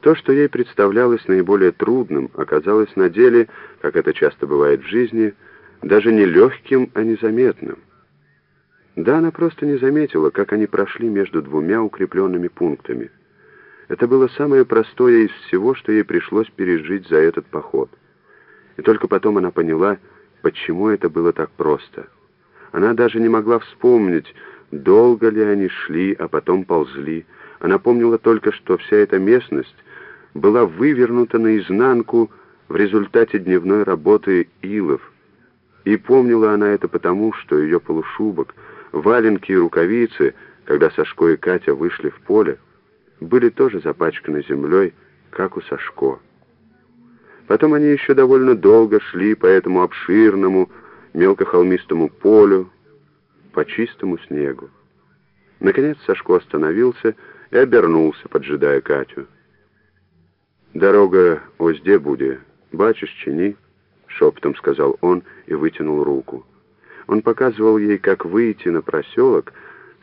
То, что ей представлялось наиболее трудным, оказалось на деле, как это часто бывает в жизни, даже не легким, а незаметным. Да, она просто не заметила, как они прошли между двумя укрепленными пунктами. Это было самое простое из всего, что ей пришлось пережить за этот поход. И только потом она поняла, почему это было так просто. Она даже не могла вспомнить, долго ли они шли, а потом ползли. Она помнила только, что вся эта местность была вывернута наизнанку в результате дневной работы илов. И помнила она это потому, что ее полушубок, валенки и рукавицы, когда Сашко и Катя вышли в поле, были тоже запачканы землей, как у Сашко. Потом они еще довольно долго шли по этому обширному, мелкохолмистому полю, по чистому снегу. Наконец Сашко остановился и обернулся, поджидая Катю. «Дорога озде буде, бачишь, чини?» — шепотом сказал он и вытянул руку. Он показывал ей, как выйти на проселок,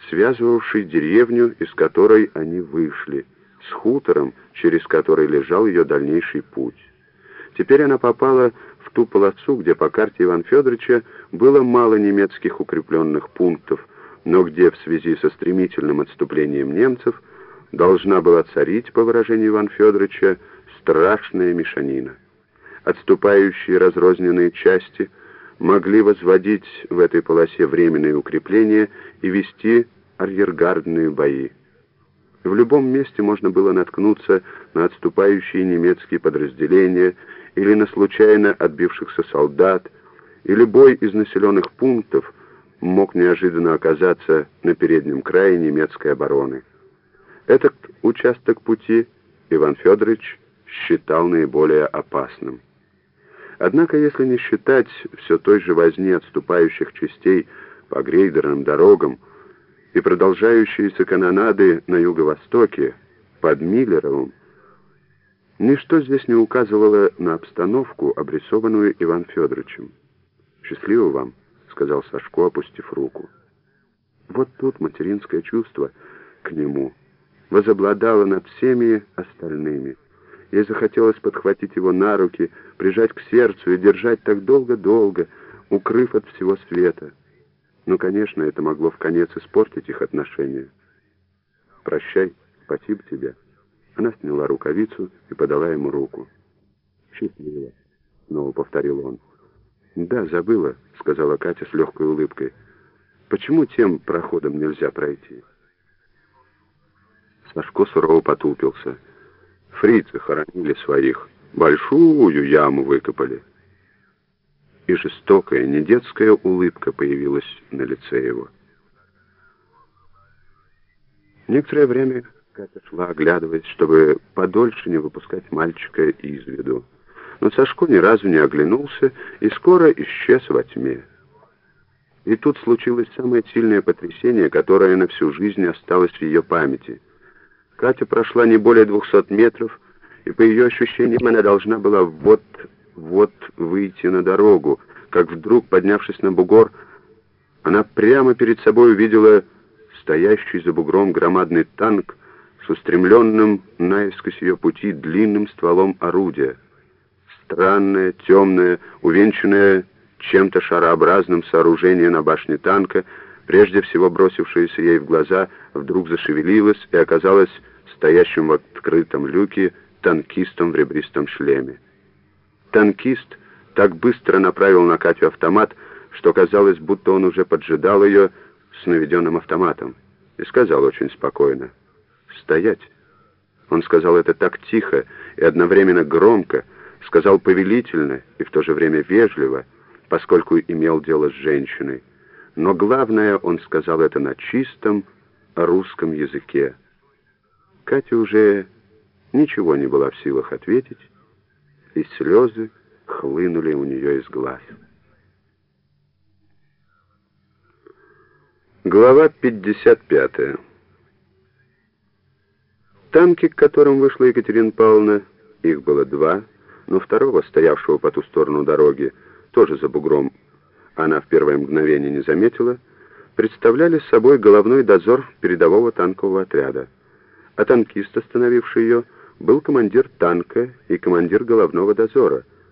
связывавший деревню, из которой они вышли, с хутором, через который лежал ее дальнейший путь. Теперь она попала в ту полосу, где по карте Иван Федоровича было мало немецких укрепленных пунктов, но где в связи со стремительным отступлением немцев должна была царить, по выражению Ивана Федоровича, страшная мешанина. Отступающие разрозненные части могли возводить в этой полосе временные укрепления и вести арьергардные бои. В любом месте можно было наткнуться на отступающие немецкие подразделения или на случайно отбившихся солдат, и любой из населенных пунктов мог неожиданно оказаться на переднем крае немецкой обороны. Этот участок пути Иван Федорович считал наиболее опасным. Однако, если не считать все той же возни отступающих частей по грейдерным дорогам и продолжающиеся канонады на юго-востоке, под Миллеровым, ничто здесь не указывало на обстановку, обрисованную Иван Федоровичем. «Счастливо вам», — сказал Сашко, опустив руку. Вот тут материнское чувство к нему возобладало над всеми остальными — Ей захотелось подхватить его на руки, прижать к сердцу и держать так долго-долго, укрыв от всего света. Но, конечно, это могло в конец испортить их отношения. «Прощай, спасибо тебе». Она сняла рукавицу и подала ему руку. «Счастливо», — снова повторил он. «Да, забыла», — сказала Катя с легкой улыбкой. «Почему тем проходом нельзя пройти?» Сашко сурово потупился. Фрицы хоронили своих, большую яму выкопали. И жестокая, недетская улыбка появилась на лице его. Некоторое время Катя шла, оглядываясь, чтобы подольше не выпускать мальчика из виду. Но Сашко ни разу не оглянулся и скоро исчез во тьме. И тут случилось самое сильное потрясение, которое на всю жизнь осталось в ее памяти — Катя прошла не более двухсот метров, и по ее ощущениям она должна была вот-вот выйти на дорогу, как вдруг, поднявшись на бугор, она прямо перед собой увидела стоящий за бугром громадный танк с устремленным наискось ее пути длинным стволом орудия. Странное, темное, увенчанное чем-то шарообразным сооружение на башне танка — прежде всего бросившаяся ей в глаза, вдруг зашевелилась и оказалась стоящим в открытом люке танкистом в ребристом шлеме. Танкист так быстро направил на Катю автомат, что казалось, будто он уже поджидал ее с наведенным автоматом, и сказал очень спокойно «Стоять!». Он сказал это так тихо и одновременно громко, сказал повелительно и в то же время вежливо, поскольку имел дело с женщиной. Но главное, он сказал это на чистом русском языке. Катя уже ничего не была в силах ответить, и слезы хлынули у нее из глаз. Глава 55. Танки, к которым вышла Екатерина Павловна, их было два, но второго, стоявшего по ту сторону дороги, тоже за бугром, она в первое мгновение не заметила, представляли собой головной дозор передового танкового отряда. А танкист, остановивший ее, был командир танка и командир головного дозора —